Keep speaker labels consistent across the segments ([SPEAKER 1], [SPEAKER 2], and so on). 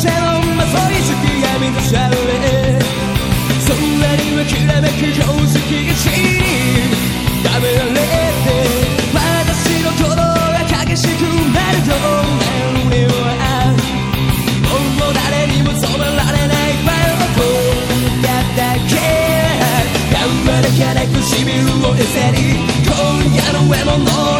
[SPEAKER 1] のシャウレそんなにはきらめく宝石が地に食べられて私の鼓動が激しくなると俺はもう誰にも止められないバイオコやだけ頑張れからくしみるを餌に今夜の上も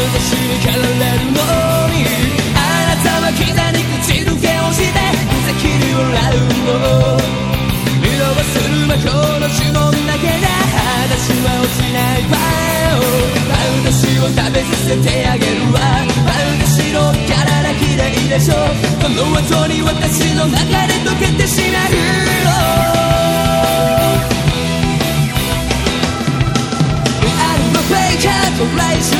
[SPEAKER 1] 私に狩られるのにあなたは膝に口づけをしてふざ切り笑うの見逃する魔法の呪文だけで私は落ちないわよ私を食べさせてあげるわ私の体嫌いでしょこの後に私の中で溶けてしまうの I'm a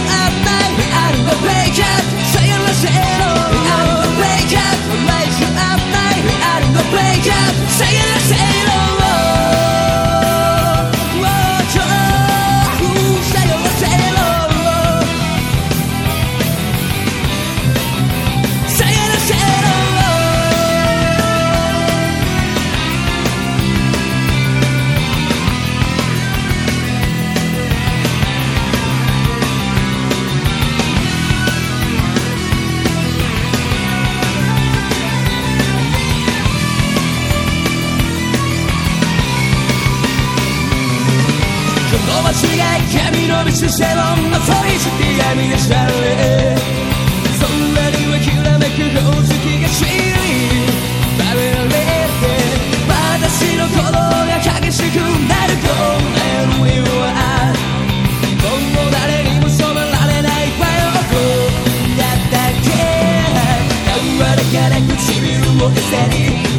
[SPEAKER 1] この街が闇の道しても遅いして闇でしたねそんなにはきらめく宝石が知り食べられて私の鼓動が激しくなる。このにはもう誰にも染められないバイオコだったけ頑張れから唇を餌に